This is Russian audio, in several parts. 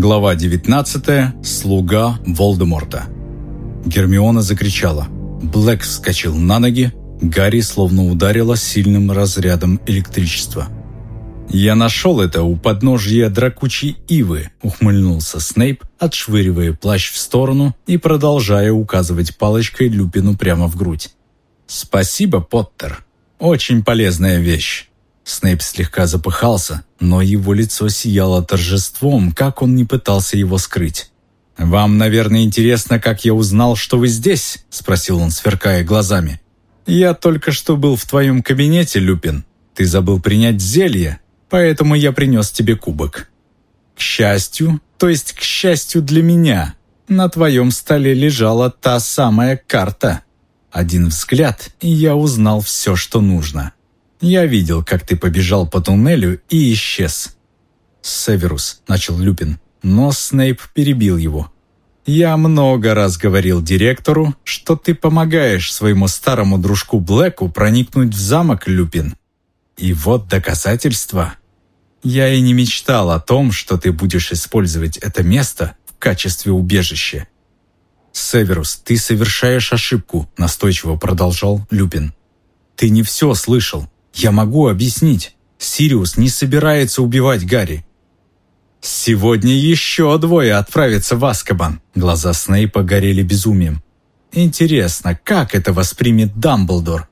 Глава 19. Слуга Волдеморта. Гермиона закричала. Блэк вскочил на ноги. Гарри словно ударило сильным разрядом электричества. «Я нашел это у подножья дракучей ивы», — ухмыльнулся Снейп, отшвыривая плащ в сторону и продолжая указывать палочкой Люпину прямо в грудь. «Спасибо, Поттер. Очень полезная вещь». Снейп слегка запыхался, но его лицо сияло торжеством, как он не пытался его скрыть. «Вам, наверное, интересно, как я узнал, что вы здесь?» — спросил он, сверкая глазами. «Я только что был в твоем кабинете, Люпин. Ты забыл принять зелье, поэтому я принес тебе кубок. К счастью, то есть к счастью для меня, на твоем столе лежала та самая карта. Один взгляд, и я узнал все, что нужно. Я видел, как ты побежал по туннелю и исчез. «Северус», — начал Люпин, но Снейп перебил его. «Я много раз говорил директору, что ты помогаешь своему старому дружку Блэку проникнуть в замок, Люпин. И вот доказательства. Я и не мечтал о том, что ты будешь использовать это место в качестве убежища. «Северус, ты совершаешь ошибку», — настойчиво продолжал Люпин. «Ты не все слышал. Я могу объяснить. Сириус не собирается убивать Гарри. «Сегодня еще двое отправятся в Аскабан». Глаза Снейпа горели безумием. «Интересно, как это воспримет Дамблдор?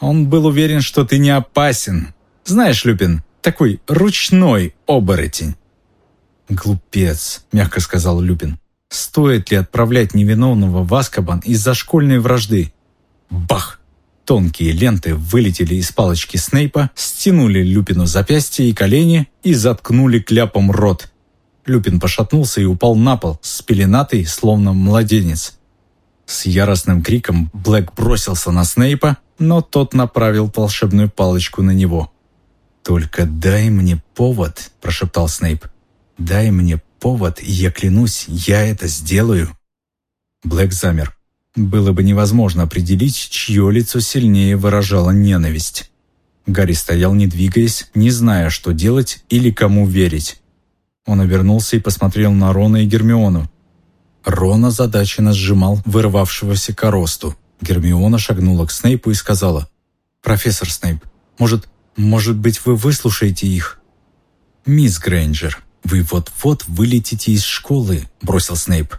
Он был уверен, что ты не опасен. Знаешь, Люпин, такой ручной оборотень». «Глупец», — мягко сказал Люпин. «Стоит ли отправлять невиновного в Аскабан из-за школьной вражды?» Бах! Тонкие ленты вылетели из палочки Снейпа, стянули Люпину запястья и колени и заткнули кляпом рот. Люпин пошатнулся и упал на пол, спеленатый, словно младенец. С яростным криком Блэк бросился на Снейпа, но тот направил волшебную палочку на него. «Только дай мне повод», – прошептал Снейп. «Дай мне повод, и я клянусь, я это сделаю». Блэк замер. Было бы невозможно определить, чье лицо сильнее выражало ненависть. Гарри стоял, не двигаясь, не зная, что делать или кому верить. Он обернулся и посмотрел на Рона и Гермиону. Рон озадаченно сжимал вырвавшегося коросту. Гермиона шагнула к Снейпу и сказала, «Профессор Снейп, может, может быть, вы выслушаете их?» «Мисс Грейнджер, вы вот-вот вылетите из школы», — бросил Снейп.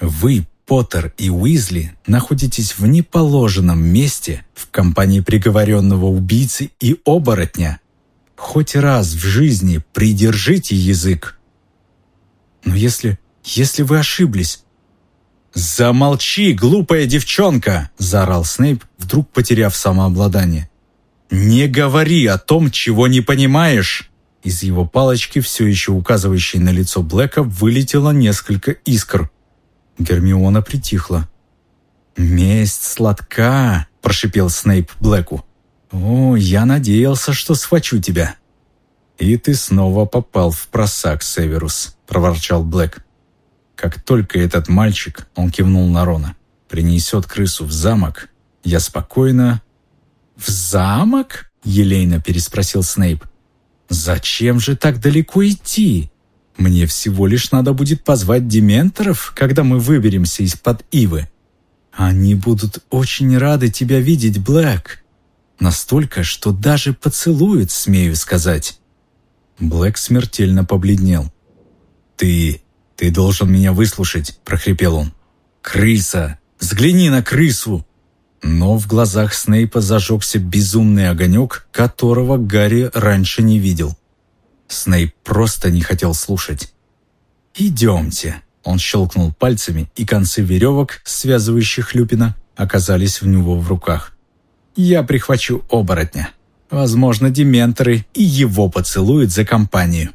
«Вы Поттер и Уизли находитесь в неположенном месте в компании приговоренного убийцы и оборотня. Хоть раз в жизни придержите язык. Но если... если вы ошиблись... «Замолчи, глупая девчонка!» – заорал Снейп, вдруг потеряв самообладание. «Не говори о том, чего не понимаешь!» Из его палочки, все еще указывающей на лицо Блэка, вылетело несколько искр. Гермиона притихла. «Месть сладка!» – прошипел Снейп Блэку. «О, я надеялся, что схвачу тебя». «И ты снова попал в просак, Северус», – проворчал Блэк. «Как только этот мальчик, — он кивнул на Рона, — принесет крысу в замок, я спокойно...» «В замок?» — елейно переспросил Снейп. «Зачем же так далеко идти? Мне всего лишь надо будет позвать дементоров, когда мы выберемся из-под ивы. Они будут очень рады тебя видеть, Блэк. Настолько, что даже поцелуют, смею сказать». Блэк смертельно побледнел. «Ты... ты должен меня выслушать», — прохрипел он. «Крыса! Взгляни на крысу!» Но в глазах Снейпа зажегся безумный огонек, которого Гарри раньше не видел. Снейп просто не хотел слушать. «Идемте». Он щелкнул пальцами, и концы веревок, связывающих Люпина, оказались у него в руках. «Я прихвачу оборотня. Возможно, дементоры и его поцелуют за компанию».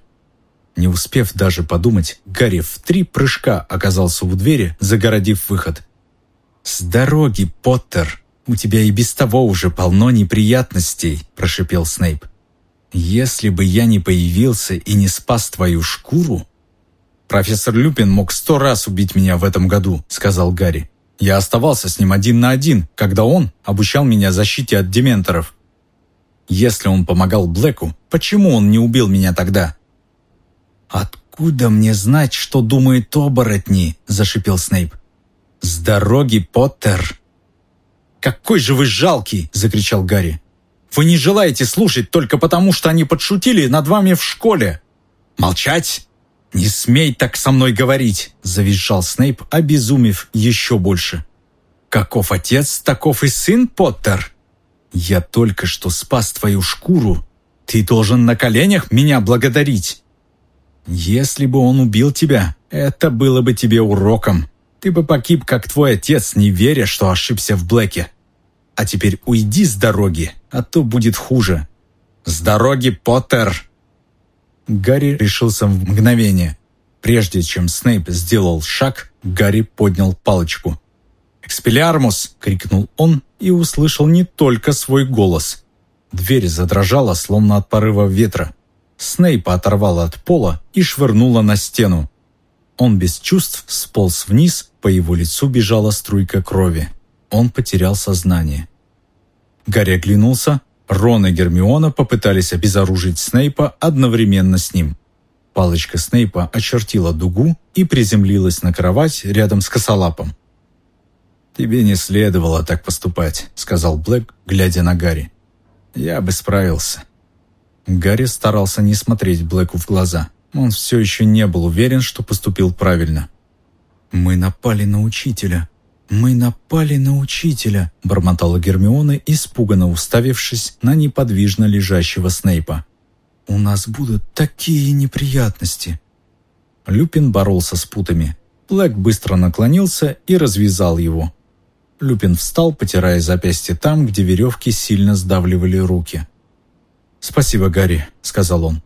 Не успев даже подумать, Гарри в три прыжка оказался у двери, загородив выход. «С дороги, Поттер! У тебя и без того уже полно неприятностей», – прошипел Снейп. «Если бы я не появился и не спас твою шкуру...» «Профессор Люпин мог сто раз убить меня в этом году», — сказал Гарри. «Я оставался с ним один на один, когда он обучал меня защите от дементоров. Если он помогал Блэку, почему он не убил меня тогда?» «Откуда мне знать, что думают оборотни?» – зашипел Снейп. «С дороги, Поттер!» «Какой же вы жалкий!» – закричал Гарри. «Вы не желаете слушать только потому, что они подшутили над вами в школе!» «Молчать! Не смей так со мной говорить!» – завизжал Снейп, обезумев еще больше. «Каков отец, таков и сын, Поттер! Я только что спас твою шкуру. Ты должен на коленях меня благодарить!» «Если бы он убил тебя, это было бы тебе уроком. Ты бы погиб, как твой отец, не веря, что ошибся в Блэке. А теперь уйди с дороги, а то будет хуже. С дороги, Поттер!» Гарри решился в мгновение. Прежде чем Снейп сделал шаг, Гарри поднял палочку. «Экспелиармус!» — крикнул он и услышал не только свой голос. Дверь задрожала, словно от порыва ветра. Снейпа оторвала от пола и швырнула на стену. Он без чувств сполз вниз, по его лицу бежала струйка крови. Он потерял сознание. Гарри оглянулся. Рон и Гермиона попытались обезоружить Снейпа одновременно с ним. Палочка Снейпа очертила дугу и приземлилась на кровать рядом с косолапом. «Тебе не следовало так поступать», — сказал Блэк, глядя на Гарри. «Я бы справился». Гарри старался не смотреть Блэку в глаза. Он все еще не был уверен, что поступил правильно. «Мы напали на учителя. Мы напали на учителя», – бормотала Гермиона, испуганно уставившись на неподвижно лежащего Снейпа. «У нас будут такие неприятности». Люпин боролся с путами. Блэк быстро наклонился и развязал его. Люпин встал, потирая запястье там, где веревки сильно сдавливали руки. «Спасибо, Гарри», — сказал он.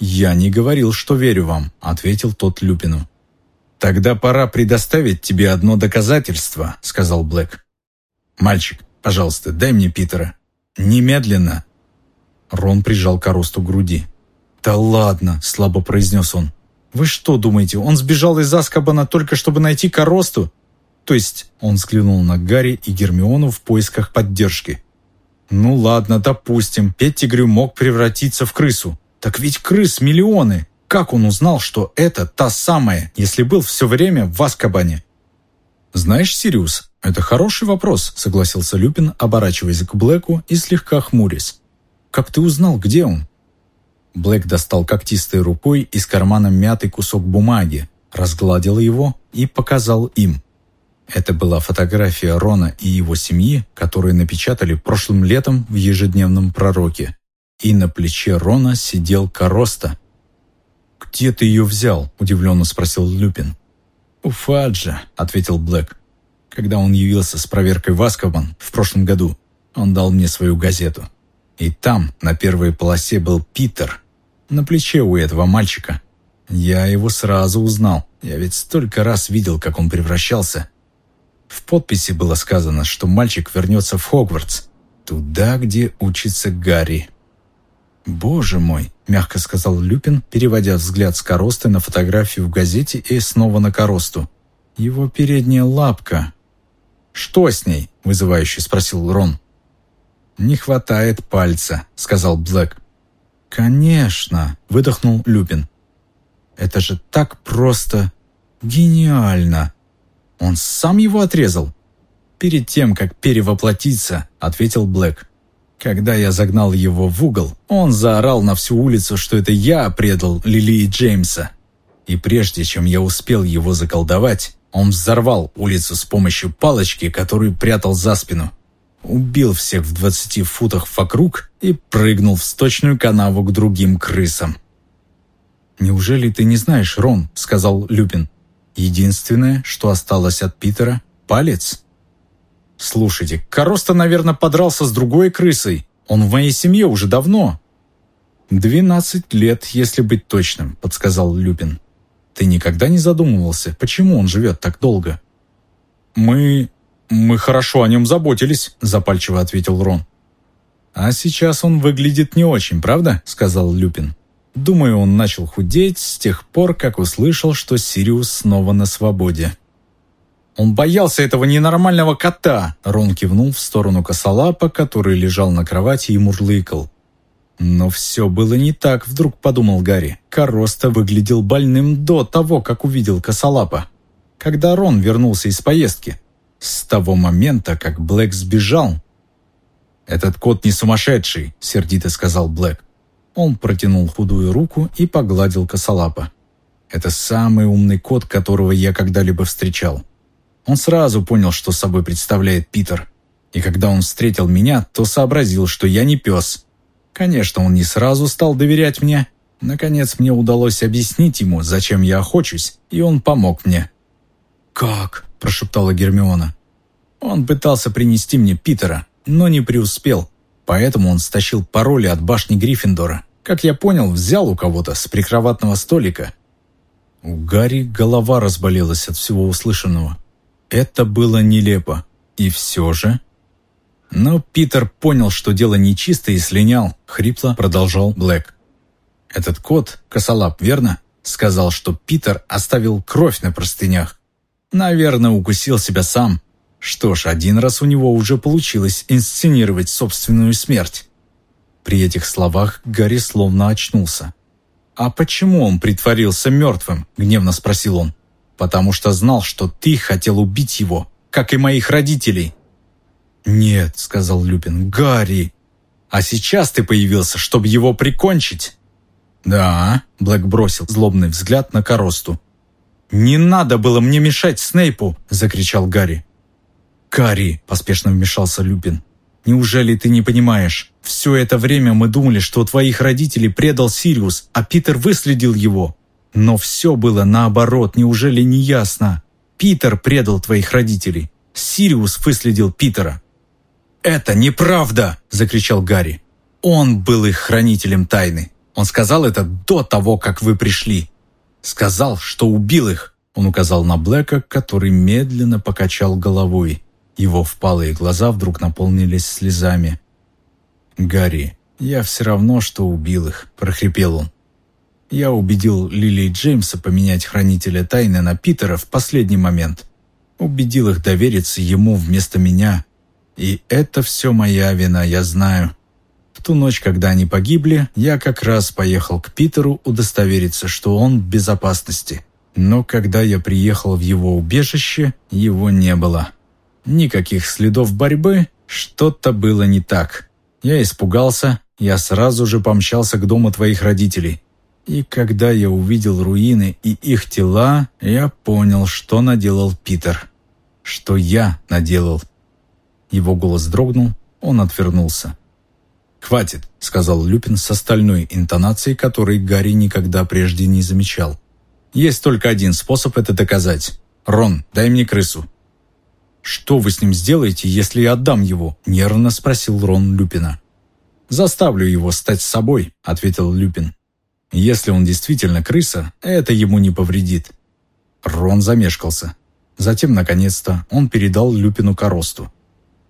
«Я не говорил, что верю вам», — ответил тот Люпину. «Тогда пора предоставить тебе одно доказательство», — сказал Блэк. «Мальчик, пожалуйста, дай мне Питера. Немедленно». Рон прижал коросту к груди. «Да ладно», — слабо произнес он. «Вы что думаете, он сбежал из Аскабана только чтобы найти коросту?» То есть он взглянул на Гарри и Гермиону в поисках поддержки. Ну ладно, допустим, Петтигрю мог превратиться в крысу. Так ведь крыс миллионы. Как он узнал, что это та самая, если был все время в Аскабане? «Знаешь, Сириус, это хороший вопрос», — согласился Люпин, оборачиваясь к Блэку и слегка хмурясь. «Как ты узнал, где он?» Блэк достал когтистой рукой из кармана мятый кусок бумаги, разгладил его и показал им. Это была фотография Рона и его семьи, которую напечатали прошлым летом в ежедневном пророке. И на плече Рона сидел Короста. «Где ты ее взял?» – удивленно спросил Люпин. «У Фаджа», – ответил Блэк. «Когда он явился с проверкой в Аскабан в прошлом году, он дал мне свою газету. И там, на первой полосе, был Питер, на плече у этого мальчика. Я его сразу узнал. Я ведь столько раз видел, как он превращался. В подписи было сказано, что мальчик вернется в Хогвартс, туда, где учится Гарри. «Боже мой!» – мягко сказал Люпин, переводя взгляд с коросты на фотографию в газете и снова на коросту. «Его передняя лапка». «Что с ней?» – вызывающе спросил Рон. «Не хватает пальца», – сказал Блэк. «Конечно», – выдохнул Люпин. «Это же так просто гениально!» Он сам его отрезал?» «Перед тем, как перевоплотиться», — ответил Блэк. Когда я загнал его в угол, он заорал на всю улицу, что это я предал Лили и Джеймса. И прежде чем я успел его заколдовать, он взорвал улицу с помощью палочки, которую прятал за спину. Убил всех в двадцати футах вокруг и прыгнул в сточную канаву к другим крысам. «Неужели ты не знаешь, Рон?» — сказал Люпин. Единственное, что осталось от Питера – палец. «Слушайте, Короста, наверное, подрался с другой крысой. Он в моей семье уже давно». «Двенадцать лет, если быть точным», – подсказал Люпин. «Ты никогда не задумывался, почему он живет так долго?» «Мы... мы хорошо о нем заботились», – запальчиво ответил Рон. «А сейчас он выглядит не очень, правда?» – сказал Люпин. Думаю, он начал худеть с тех пор, как услышал, что Сириус снова на свободе. «Он боялся этого ненормального кота!» Рон кивнул в сторону косолапа, который лежал на кровати и мурлыкал. Но все было не так, вдруг подумал Гарри. Короста выглядел больным до того, как увидел косолапа. Когда Рон вернулся из поездки. С того момента, как Блэк сбежал. «Этот кот не сумасшедший», — сердито сказал Блэк. Он протянул худую руку и погладил косолапа. «Это самый умный кот, которого я когда-либо встречал. Он сразу понял, что собой представляет Питер. И когда он встретил меня, то сообразил, что я не пес. Конечно, он не сразу стал доверять мне. Наконец, мне удалось объяснить ему, зачем я охочусь, и он помог мне. «Как?» – прошептала Гермиона. Он пытался принести мне Питера, но не преуспел. Поэтому он стащил пароли от башни Гриффиндора. Как я понял, взял у кого-то с прикроватного столика. У Гарри голова разболелась от всего услышанного. Это было нелепо. И все же... Но Питер понял, что дело нечисто и слинял. Хрипло продолжал Блэк. «Этот кот, косолап, верно?» Сказал, что Питер оставил кровь на простынях. Наверное, укусил себя сам. Что ж, один раз у него уже получилось инсценировать собственную смерть. При этих словах Гарри словно очнулся. «А почему он притворился мертвым?» – гневно спросил он. «Потому что знал, что ты хотел убить его, как и моих родителей». «Нет», – сказал Люпин, – «Гарри». «А сейчас ты появился, чтобы его прикончить?» «Да», – Блэк бросил злобный взгляд на Коросту. «Не надо было мне мешать Снейпу!» – закричал Гарри. «Карри!» – поспешно вмешался Люпин. «Неужели ты не понимаешь? Все это время мы думали, что твоих родителей предал Сириус, а Питер выследил его. Но все было наоборот, неужели не ясно? Питер предал твоих родителей. Сириус выследил Питера». «Это неправда!» – закричал Гарри. «Он был их хранителем тайны. Он сказал это до того, как вы пришли. Сказал, что убил их». Он указал на Блэка, который медленно покачал головой. Его впалые глаза вдруг наполнились слезами. «Гарри, я все равно, что убил их», – прохрипел он. «Я убедил Лили и Джеймса поменять хранителя тайны на Питера в последний момент. Убедил их довериться ему вместо меня. И это все моя вина, я знаю. В ту ночь, когда они погибли, я как раз поехал к Питеру удостовериться, что он в безопасности. Но когда я приехал в его убежище, его не было». Никаких следов борьбы, что-то было не так. Я испугался, я сразу же помчался к дому твоих родителей. И когда я увидел руины и их тела, я понял, что наделал Питер. Что я наделал. Его голос дрогнул, он отвернулся. «Хватит», — сказал Люпин с остальной интонацией, которой Гарри никогда прежде не замечал. «Есть только один способ это доказать. Рон, дай мне крысу. «Что вы с ним сделаете, если я отдам его?» – нервно спросил Рон Люпина. «Заставлю его стать собой», – ответил Люпин. «Если он действительно крыса, это ему не повредит». Рон замешкался. Затем, наконец-то, он передал Люпину коросту.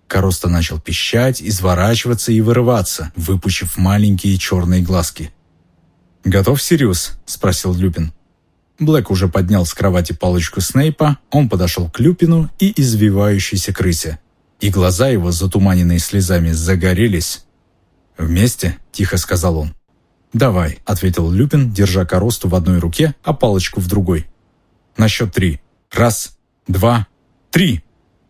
Короста начал пищать, изворачиваться и вырываться, выпучив маленькие черные глазки. «Готов, Сириус?» – спросил Люпин. Блэк уже поднял с кровати палочку Снейпа, он подошел к Люпину и извивающейся крысе. И глаза его, затуманенные слезами, загорелись. «Вместе?» – тихо сказал он. «Давай», – ответил Люпин, держа коросту в одной руке, а палочку в другой. «На счет три. Раз, два, три!»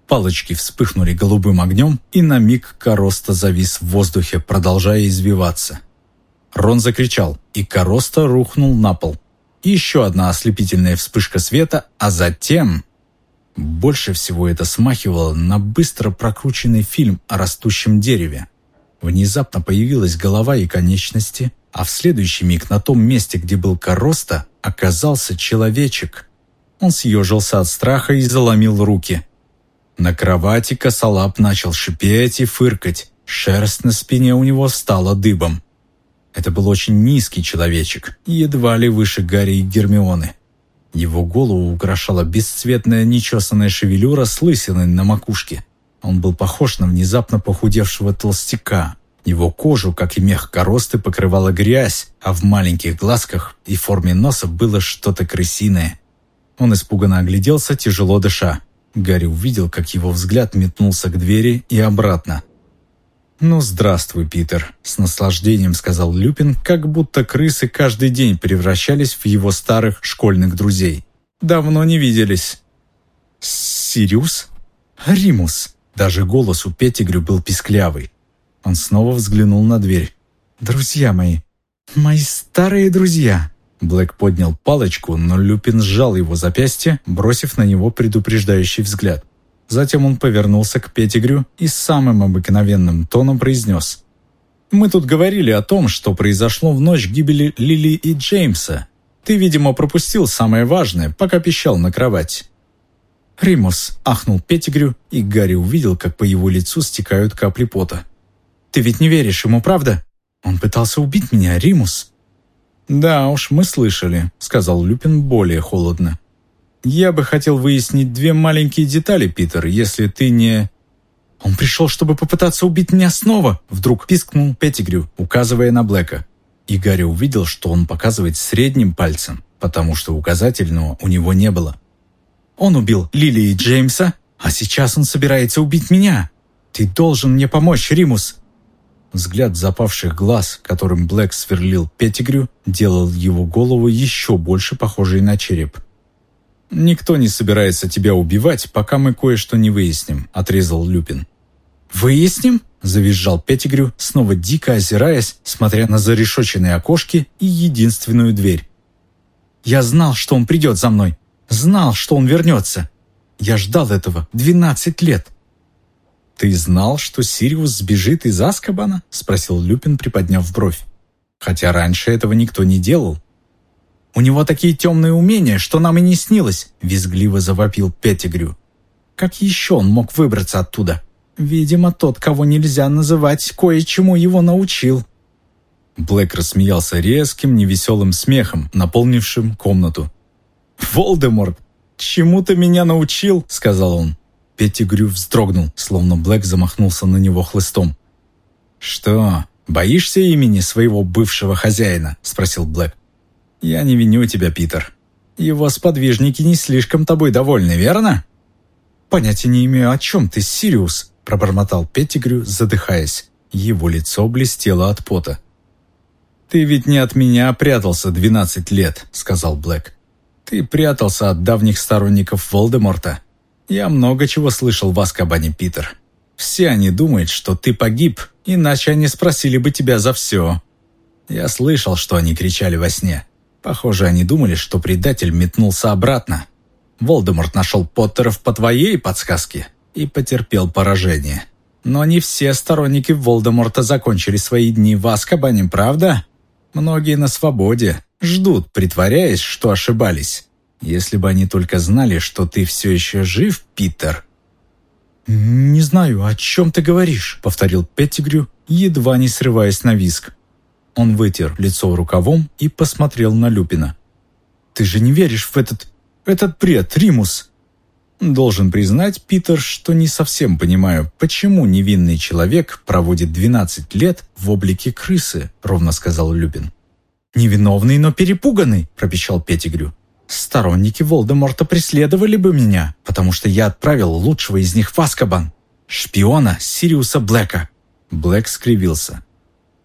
Палочки вспыхнули голубым огнем, и на миг короста завис в воздухе, продолжая извиваться. Рон закричал, и короста рухнул на пол еще одна ослепительная вспышка света, а затем... Больше всего это смахивало на быстро прокрученный фильм о растущем дереве. Внезапно появилась голова и конечности, а в следующий миг на том месте, где был короста, оказался человечек. Он съежился от страха и заломил руки. На кровати косолап начал шипеть и фыркать. Шерсть на спине у него стала дыбом. Это был очень низкий человечек, едва ли выше Гарри и Гермионы. Его голову украшала бесцветная нечесанная шевелюра с лысиной на макушке. Он был похож на внезапно похудевшего толстяка. Его кожу, как и мех коросты, покрывала грязь, а в маленьких глазках и форме носа было что-то крысиное. Он испуганно огляделся, тяжело дыша. Гарри увидел, как его взгляд метнулся к двери и обратно. «Ну, здравствуй, Питер», — с наслаждением сказал Люпин, как будто крысы каждый день превращались в его старых школьных друзей. «Давно не виделись». «Сириус? Римус?» Даже голос у Петтигрю был писклявый. Он снова взглянул на дверь. «Друзья мои, мои старые друзья!» Блэк поднял палочку, но Люпин сжал его запястье, бросив на него предупреждающий взгляд. Затем он повернулся к Петтигрю и самым обыкновенным тоном произнес. «Мы тут говорили о том, что произошло в ночь гибели Лили и Джеймса. Ты, видимо, пропустил самое важное, пока пищал на кровать». «Римус!» – ахнул Петтигрю, и Гарри увидел, как по его лицу стекают капли пота. «Ты ведь не веришь ему, правда? Он пытался убить меня, Римус!» «Да уж, мы слышали», — сказал Люпин более холодно. «Я бы хотел выяснить две маленькие детали, Питер, если ты не...» «Он пришел, чтобы попытаться убить меня снова!» Вдруг пискнул Петтигрю, указывая на Блэка. И Гарри увидел, что он показывает средним пальцем, потому что указательного у него не было. «Он убил Лили и Джеймса, а сейчас он собирается убить меня! Ты должен мне помочь, Римус!» Взгляд запавших глаз, которым Блэк сверлил Петтигрю, делал его голову еще больше похожей на череп. «Никто не собирается тебя убивать, пока мы кое-что не выясним», — отрезал Люпин. «Выясним?» — завизжал Петтигрю, снова дико озираясь, смотря на зарешоченные окошки и единственную дверь. «Я знал, что он придет за мной. Знал, что он вернется. Я ждал этого двенадцать лет. «Ты знал, что Сириус сбежит из Аскабана?» — спросил Люпин, приподняв бровь. «Хотя раньше этого никто не делал». «У него такие темные умения, что нам и не снилось!» — визгливо завопил Петтигрю. «Как еще он мог выбраться оттуда? Видимо, тот, кого нельзя называть, кое-чему его научил». Блэк рассмеялся резким, невеселым смехом, наполнившим комнату. «Волдеморт, чему ты меня научил?» — сказал он. Петтигрю вздрогнул, словно Блэк замахнулся на него хлыстом. «Что, боишься имени своего бывшего хозяина?» – спросил Блэк. «Я не виню тебя, Питер. Его сподвижники не слишком тобой довольны, верно?» «Понятия не имею, о чем ты, Сириус», – пробормотал Петтигрю, задыхаясь. Его лицо блестело от пота. «Ты ведь не от меня прятался двенадцать лет», – сказал Блэк. «Ты прятался от давних сторонников Волдеморта. Я много чего слышал в Аскабане, Питер. Все они думают, что ты погиб, иначе они спросили бы тебя за все. Я слышал, что они кричали во сне. Похоже, они думали, что предатель метнулся обратно. Волдеморт нашел Поттеров по твоей подсказке и потерпел поражение. Но не все сторонники Волдеморта закончили свои дни в Аскабане, правда? Многие на свободе, ждут, притворяясь, что ошибались. Если бы они только знали, что ты все еще жив, Питер». «Не знаю, о чем ты говоришь», — повторил Петтигрю, едва не срываясь на виск. Он вытер лицо рукавом и посмотрел на Люпина. «Ты же не веришь в этот... этот бред, Римус?» «Должен признать, Питер, что не совсем понимаю, почему невинный человек проводит 12 лет в облике крысы», — ровно сказал Люпин. «Невиновный, но перепуганный», — пропищал Петтигрю. Сторонники Волдеморта преследовали бы меня, потому что я отправил лучшего из них в Аскабан. Шпиона Сириуса Блэка. Блэк скривился.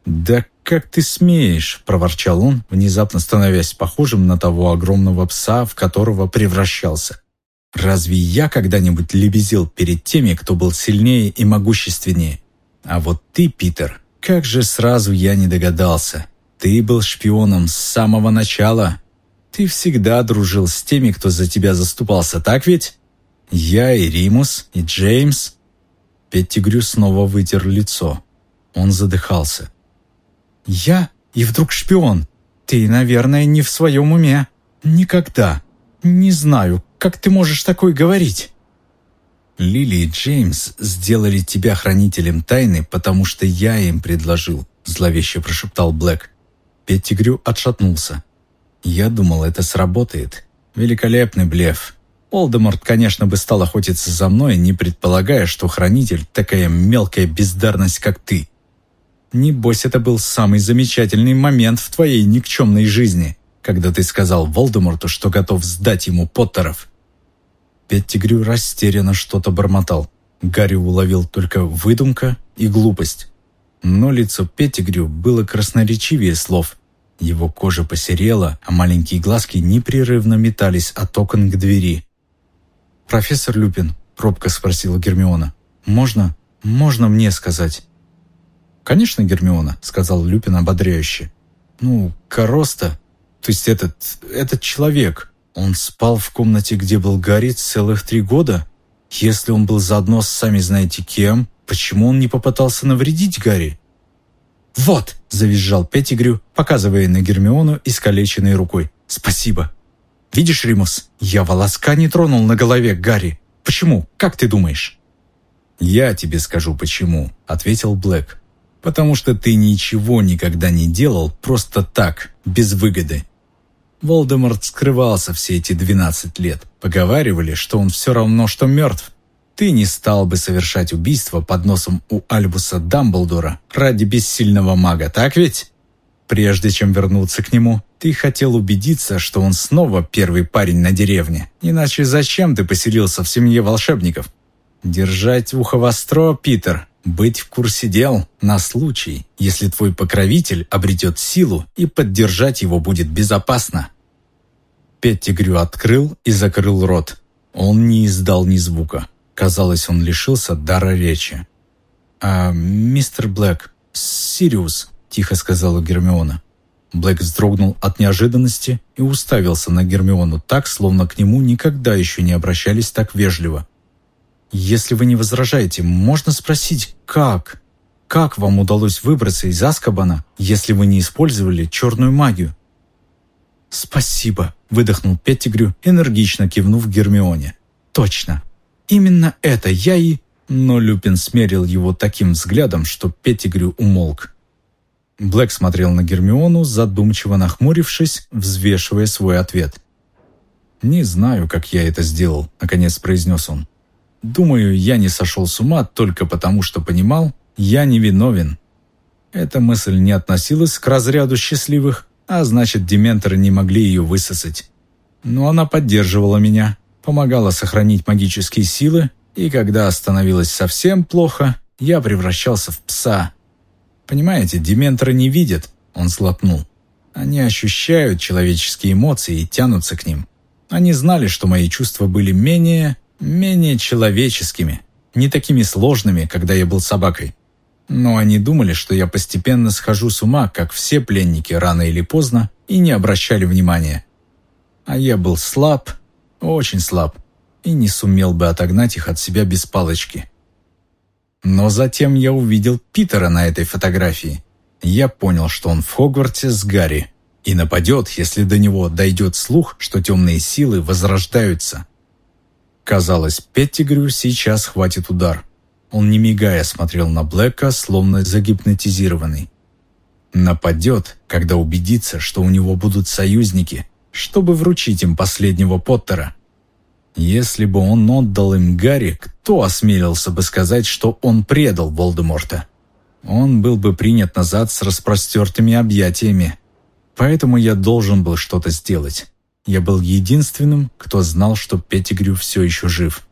«Да как ты смеешь?» – проворчал он, внезапно становясь похожим на того огромного пса, в которого превращался. «Разве я когда-нибудь лебезил перед теми, кто был сильнее и могущественнее? А вот ты, Питер, как же сразу я не догадался. Ты был шпионом с самого начала, ты всегда дружил с теми, кто за тебя заступался, так ведь? Я и Римус, и Джеймс». Петтигрю снова вытер лицо. Он задыхался. «Я? И вдруг шпион? Ты, наверное, не в своем уме. Никогда. Не знаю, как ты можешь такое говорить?» «Лили и Джеймс сделали тебя хранителем тайны, потому что я им предложил», зловеще прошептал Блэк. Петтигрю отшатнулся. Я думал, это сработает. Великолепный блеф. Олдеморт, конечно, бы стал охотиться за мной, не предполагая, что хранитель такая мелкая бездарность, как ты. Небось, это был самый замечательный момент в твоей никчемной жизни, когда ты сказал Волдеморту, что готов сдать ему Поттеров. Петтигрю растерянно что-то бормотал. Гарри уловил только выдумка и глупость. Но лицо Петтигрю было красноречивее слов. Его кожа посерела, а маленькие глазки непрерывно метались от окон к двери. «Профессор Люпин», — робко спросила Гермиона, — «можно, можно мне сказать?» «Конечно, Гермиона», — сказал Люпин ободряюще. «Ну, Короста, то есть этот, этот человек, он спал в комнате, где был Гарри целых три года? Если он был заодно с сами знаете кем, почему он не попытался навредить Гарри?» «Вот!» – завизжал Петтигрю, показывая на Гермиону искалеченной рукой. «Спасибо!» «Видишь, Римус, я волоска не тронул на голове Гарри. Почему? Как ты думаешь?» «Я тебе скажу почему», — ответил Блэк. «Потому что ты ничего никогда не делал просто так, без выгоды. Волдеморт скрывался все эти двенадцать лет. Поговаривали, что он все равно, что мертв. Ты не стал бы совершать убийство под носом у Альбуса Дамблдора ради бессильного мага, так ведь? Прежде чем вернуться к нему, ты хотел убедиться, что он снова первый парень на деревне. Иначе зачем ты поселился в семье волшебников? Держать ухо востро, Питер, быть в курсе дел на случай, если твой покровитель обретет силу и поддержать его будет безопасно. Петтигрю открыл и закрыл рот. Он не издал ни звука. Казалось, он лишился дара речи. «А, мистер Блэк, Сириус», — тихо сказала Гермиона. Блэк вздрогнул от неожиданности и уставился на Гермиону так, словно к нему никогда еще не обращались так вежливо. «Если вы не возражаете, можно спросить, как? Как вам удалось выбраться из Аскабана, если вы не использовали черную магию?» «Спасибо», — выдохнул Петтигрю, энергично кивнув Гермионе. «Точно. Именно это я и...» Но Люпин смерил его таким взглядом, что Петтигрю умолк. Блэк смотрел на Гермиону, задумчиво нахмурившись, взвешивая свой ответ. «Не знаю, как я это сделал», — наконец произнес он. Думаю, я не сошел с ума только потому, что понимал, я не виновен. Эта мысль не относилась к разряду счастливых, а значит, дементоры не могли ее высосать. Но она поддерживала меня, помогала сохранить магические силы, и когда становилось совсем плохо, я превращался в пса. Понимаете, дементоры не видят, он слопнул. Они ощущают человеческие эмоции и тянутся к ним. Они знали, что мои чувства были менее менее человеческими, не такими сложными, когда я был собакой. Но они думали, что я постепенно схожу с ума, как все пленники рано или поздно, и не обращали внимания. А я был слаб, очень слаб, и не сумел бы отогнать их от себя без палочки. Но затем я увидел Питера на этой фотографии. Я понял, что он в Хогвартсе с Гарри и нападет, если до него дойдет слух, что темные силы возрождаются. Казалось, Петтигрю сейчас хватит удар. Он не мигая смотрел на Блэка, словно загипнотизированный. Нападет, когда убедится, что у него будут союзники, чтобы вручить им последнего Поттера. Если бы он отдал им Гарри, кто осмелился бы сказать, что он предал Волдеморта? Он был бы принят назад с распростертыми объятиями. Поэтому я должен был что-то сделать. Я был единственным, кто знал, что Петтигрю все еще жив.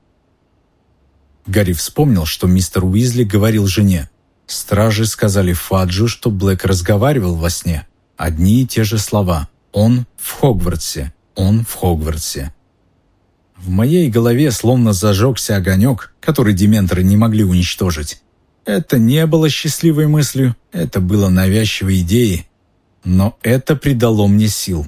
Гарри вспомнил, что мистер Уизли говорил жене. Стражи сказали Фаджу, что Блэк разговаривал во сне. Одни и те же слова. «Он в Хогвартсе! Он в Хогвартсе!» В моей голове словно зажегся огонек, который дементоры не могли уничтожить. Это не было счастливой мыслью, это было навязчивой идеей. Но это придало мне сил.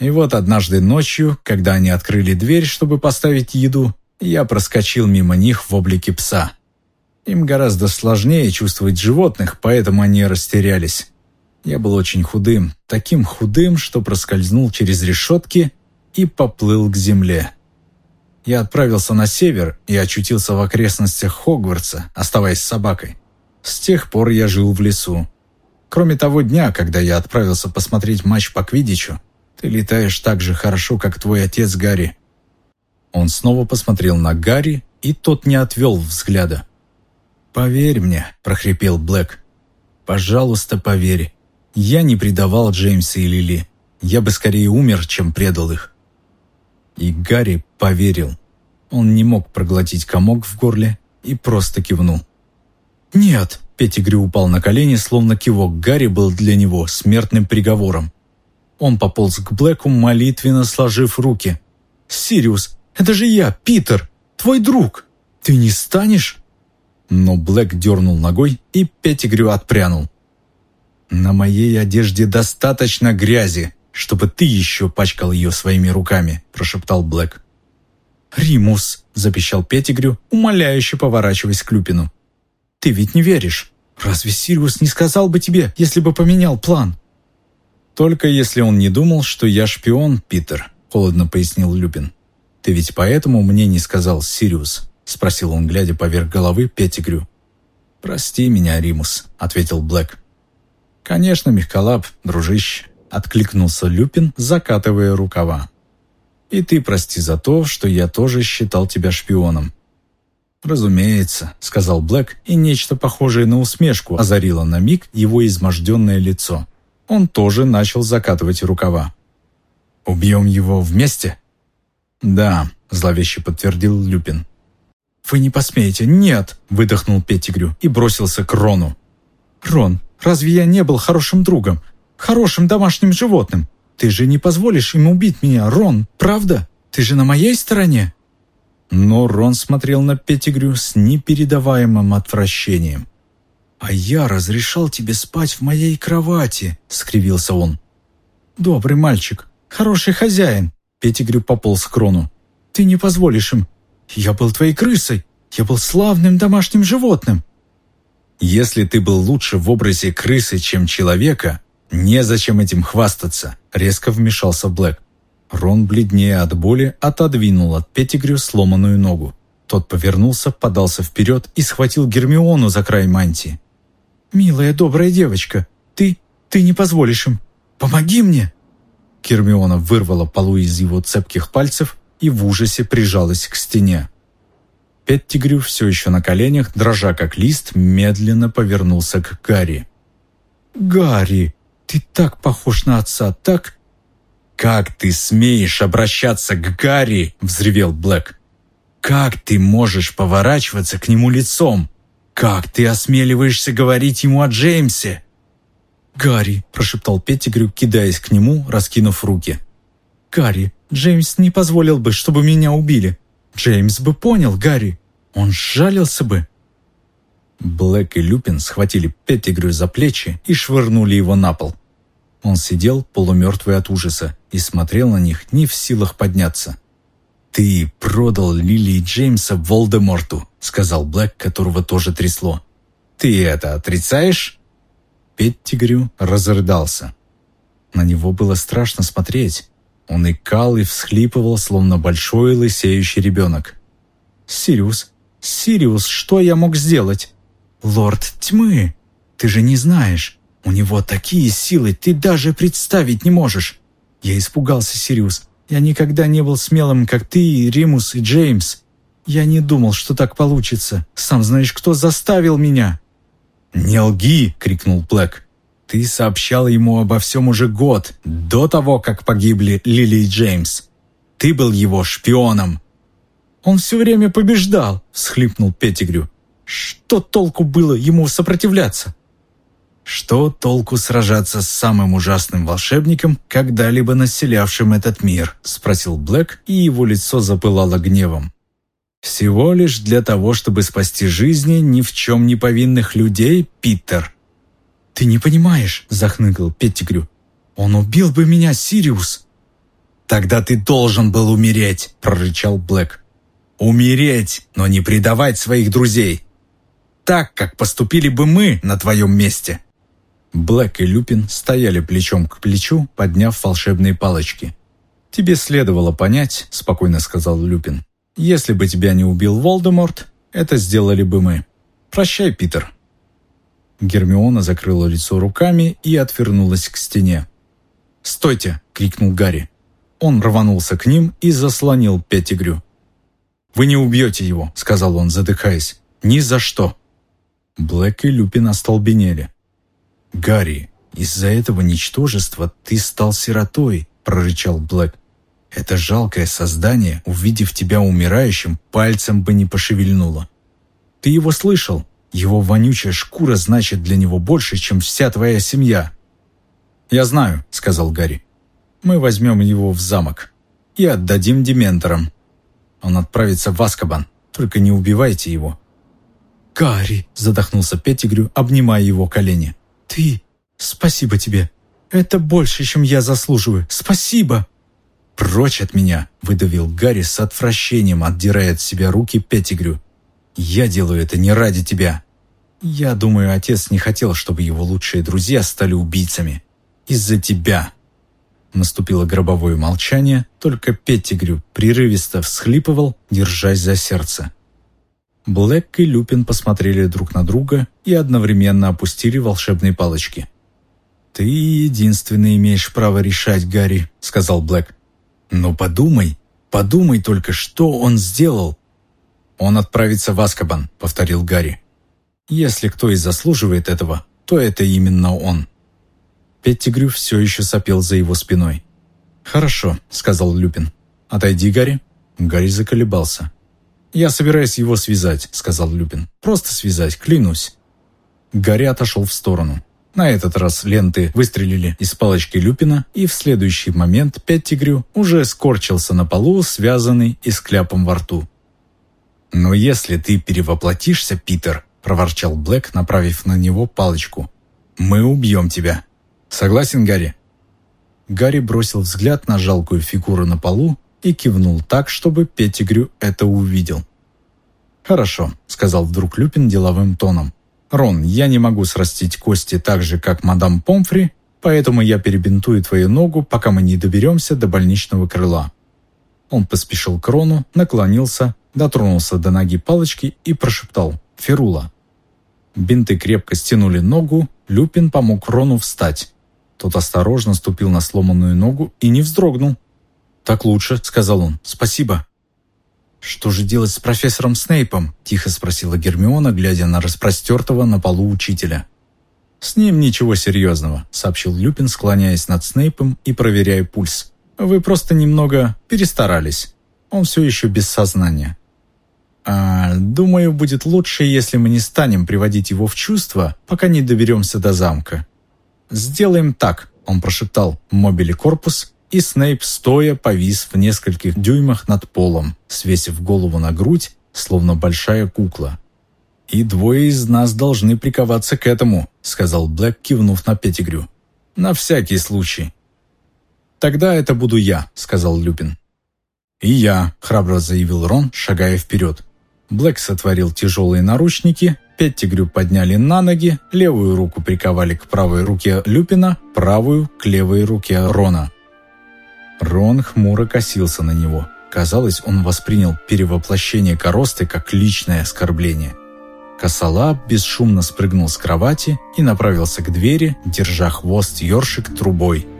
И вот однажды ночью, когда они открыли дверь, чтобы поставить еду, я проскочил мимо них в облике пса. Им гораздо сложнее чувствовать животных, поэтому они растерялись. Я был очень худым, таким худым, что проскользнул через решетки и поплыл к земле. Я отправился на север и очутился в окрестностях Хогвартса, оставаясь собакой. С тех пор я жил в лесу. Кроме того дня, когда я отправился посмотреть матч по Квидичу, ты летаешь так же хорошо, как твой отец Гарри». Он снова посмотрел на Гарри, и тот не отвел взгляда. «Поверь мне», – прохрипел Блэк. «Пожалуйста, поверь. Я не предавал Джеймса и Лили. Я бы скорее умер, чем предал их». И Гарри поверил. Он не мог проглотить комок в горле и просто кивнул. «Нет!» Петтигрю упал на колени, словно кивок Гарри был для него смертным приговором. Он пополз к Блэку, молитвенно сложив руки. «Сириус, это же я, Питер, твой друг! Ты не станешь?» Но Блэк дернул ногой, и Петтигрю отпрянул. «На моей одежде достаточно грязи, чтобы ты еще пачкал ее своими руками», – прошептал Блэк. «Римус», – запищал Петтигрю, умоляюще поворачиваясь к Люпину. «Ты ведь не веришь? Разве Сириус не сказал бы тебе, если бы поменял план?» «Только если он не думал, что я шпион, Питер», – холодно пояснил Люпин. «Ты ведь поэтому мне не сказал Сириус?» – спросил он, глядя поверх головы Петтигрю. «Прости меня, Римус», – ответил Блэк. «Конечно, Мягколап, дружище», – откликнулся Люпин, закатывая рукава. «И ты прости за то, что я тоже считал тебя шпионом. «Разумеется», — сказал Блэк, и нечто похожее на усмешку озарило на миг его изможденное лицо. Он тоже начал закатывать рукава. «Убьем его вместе?» «Да», — зловеще подтвердил Люпин. «Вы не посмеете, нет!» — выдохнул Петтигрю и бросился к Рону. «Рон, разве я не был хорошим другом? Хорошим домашним животным? Ты же не позволишь им убить меня, Рон, правда? Ты же на моей стороне?» Но Рон смотрел на Петтигрю с непередаваемым отвращением. «А я разрешал тебе спать в моей кровати», — скривился он. «Добрый мальчик, хороший хозяин», — Петтигрю пополз к Рону. «Ты не позволишь им. Я был твоей крысой. Я был славным домашним животным». «Если ты был лучше в образе крысы, чем человека, незачем этим хвастаться», — резко вмешался Блэк. Рон, бледнее от боли, отодвинул от Петтигрю сломанную ногу. Тот повернулся, подался вперед и схватил Гермиону за край мантии. «Милая, добрая девочка, ты... ты не позволишь им. Помоги мне!» Гермиона вырвала полу из его цепких пальцев и в ужасе прижалась к стене. Петтигрю, все еще на коленях, дрожа как лист, медленно повернулся к Гарри. «Гарри, ты так похож на отца, так...» «Как ты смеешь обращаться к Гарри?» – взревел Блэк. «Как ты можешь поворачиваться к нему лицом? Как ты осмеливаешься говорить ему о Джеймсе?» «Гарри», – прошептал Петтигрю, кидаясь к нему, раскинув руки. «Гарри, Джеймс не позволил бы, чтобы меня убили. Джеймс бы понял, Гарри. Он сжалился бы». Блэк и Люпин схватили Петтигрю за плечи и швырнули его на пол. Он сидел, полумертвый от ужаса, и смотрел на них, не в силах подняться. «Ты продал Лили и Джеймса Волдеморту», — сказал Блэк, которого тоже трясло. «Ты это отрицаешь?» Петтигрю разрыдался. На него было страшно смотреть. Он икал и всхлипывал, словно большой лысеющий ребенок. «Сириус, Сириус, что я мог сделать?» «Лорд тьмы, ты же не знаешь. У него такие силы, ты даже представить не можешь. Я испугался, Сириус. Я никогда не был смелым, как ты, Римус и Джеймс. Я не думал, что так получится. Сам знаешь, кто заставил меня?» «Не лги!» — крикнул Блэк. «Ты сообщал ему обо всем уже год, до того, как погибли Лили и Джеймс. Ты был его шпионом». «Он все время побеждал!» — всхлипнул Петтигрю. «Что толку было ему сопротивляться?» Что толку сражаться с самым ужасным волшебником, когда-либо населявшим этот мир? Спросил Блэк, и его лицо запылало гневом. Всего лишь для того, чтобы спасти жизни ни в чем не повинных людей, Питер. «Ты не понимаешь», — захныкал Петтигрю. «Он убил бы меня, Сириус!» «Тогда ты должен был умереть», — прорычал Блэк. «Умереть, но не предавать своих друзей. Так, как поступили бы мы на твоем месте». Блэк и Люпин стояли плечом к плечу, подняв волшебные палочки. «Тебе следовало понять», — спокойно сказал Люпин. «Если бы тебя не убил Волдеморт, это сделали бы мы. Прощай, Питер». Гермиона закрыла лицо руками и отвернулась к стене. «Стойте!» — крикнул Гарри. Он рванулся к ним и заслонил Петтигрю. «Вы не убьете его», — сказал он, задыхаясь. «Ни за что». Блэк и Люпин остолбенели. «Гарри, из-за этого ничтожества ты стал сиротой», — прорычал Блэк. «Это жалкое создание, увидев тебя умирающим, пальцем бы не пошевельнуло». «Ты его слышал? Его вонючая шкура значит для него больше, чем вся твоя семья». «Я знаю», — сказал Гарри. «Мы возьмем его в замок и отдадим дементорам. Он отправится в Аскабан, только не убивайте его». «Гарри!» — задохнулся Петтигрю, обнимая его колени. «Ты! Спасибо тебе! Это больше, чем я заслуживаю! Спасибо!» «Прочь от меня!» — выдавил Гарри с отвращением, отдирая от себя руки Петтигрю. «Я делаю это не ради тебя!» «Я думаю, отец не хотел, чтобы его лучшие друзья стали убийцами. Из-за тебя!» Наступило гробовое молчание, только Петтигрю прерывисто всхлипывал, держась за сердце. Блэк и Люпин посмотрели друг на друга и одновременно опустили волшебные палочки. «Ты единственный имеешь право решать, Гарри», — сказал Блэк. «Но подумай, подумай только, что он сделал». «Он отправится в Аскабан», — повторил Гарри. «Если кто и заслуживает этого, то это именно он». Петтигрю все еще сопел за его спиной. «Хорошо», — сказал Люпин. «Отойди, Гарри». Гарри заколебался. «Я собираюсь его связать», — сказал Люпин. «Просто связать, клянусь». Гарри отошел в сторону. На этот раз ленты выстрелили из палочки Люпина, и в следующий момент Петтигрю уже скорчился на полу, связанный и с кляпом во рту. «Но если ты перевоплотишься, Питер», — проворчал Блэк, направив на него палочку, — «мы убьем тебя. Согласен, Гарри?» Гарри бросил взгляд на жалкую фигуру на полу и кивнул так, чтобы Петтигрю это увидел. «Хорошо», — сказал вдруг Люпин деловым тоном. «Рон, я не могу срастить кости так же, как мадам Помфри, поэтому я перебинтую твою ногу, пока мы не доберемся до больничного крыла». Он поспешил к Рону, наклонился, дотронулся до ноги палочки и прошептал «Ферула». Бинты крепко стянули ногу, Люпин помог Рону встать. Тот осторожно ступил на сломанную ногу и не вздрогнул. «Так лучше», — сказал он. «Спасибо». «Что же делать с профессором Снейпом?» – тихо спросила Гермиона, глядя на распростертого на полу учителя. «С ним ничего серьезного», – сообщил Люпин, склоняясь над Снейпом и проверяя пульс. «Вы просто немного перестарались. Он все еще без сознания». «А, думаю, будет лучше, если мы не станем приводить его в чувство, пока не доберемся до замка». «Сделаем так», – он прошептал «мобили корпус» и Снейп стоя повис в нескольких дюймах над полом, свесив голову на грудь, словно большая кукла. «И двое из нас должны приковаться к этому», — сказал Блэк, кивнув на Петтигрю. «На всякий случай». «Тогда это буду я», — сказал Люпин. «И я», — храбро заявил Рон, шагая вперед. Блэк сотворил тяжелые наручники, Петтигрю подняли на ноги, левую руку приковали к правой руке Люпина, правую — к левой руке Рона. Рон хмуро косился на него. Казалось, он воспринял перевоплощение коросты как личное оскорбление. Косолап бесшумно спрыгнул с кровати и направился к двери, держа хвост ёршик трубой –